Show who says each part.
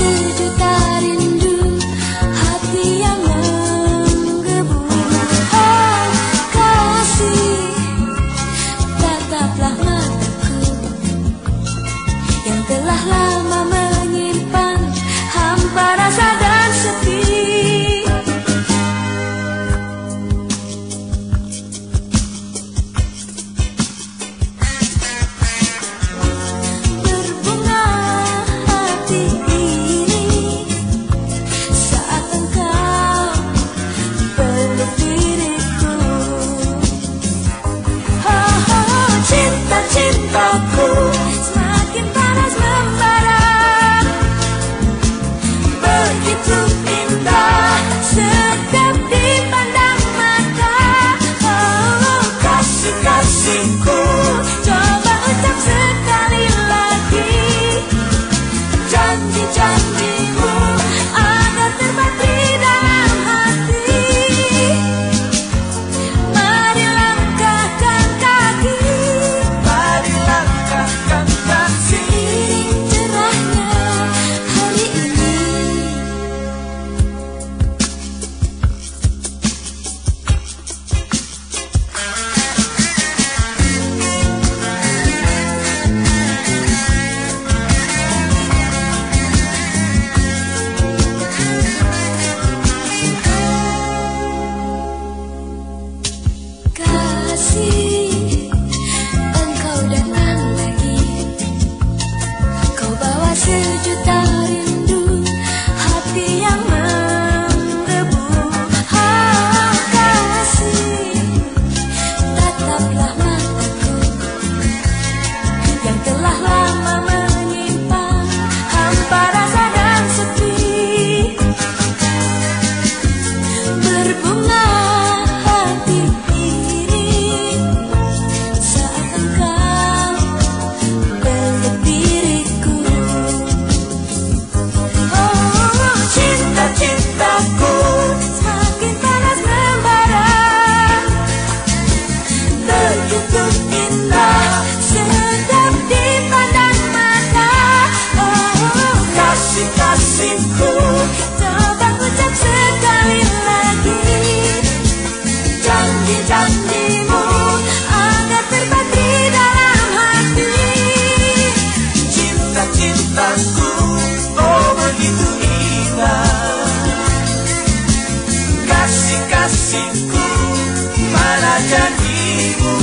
Speaker 1: you do kasihku Mana janjimu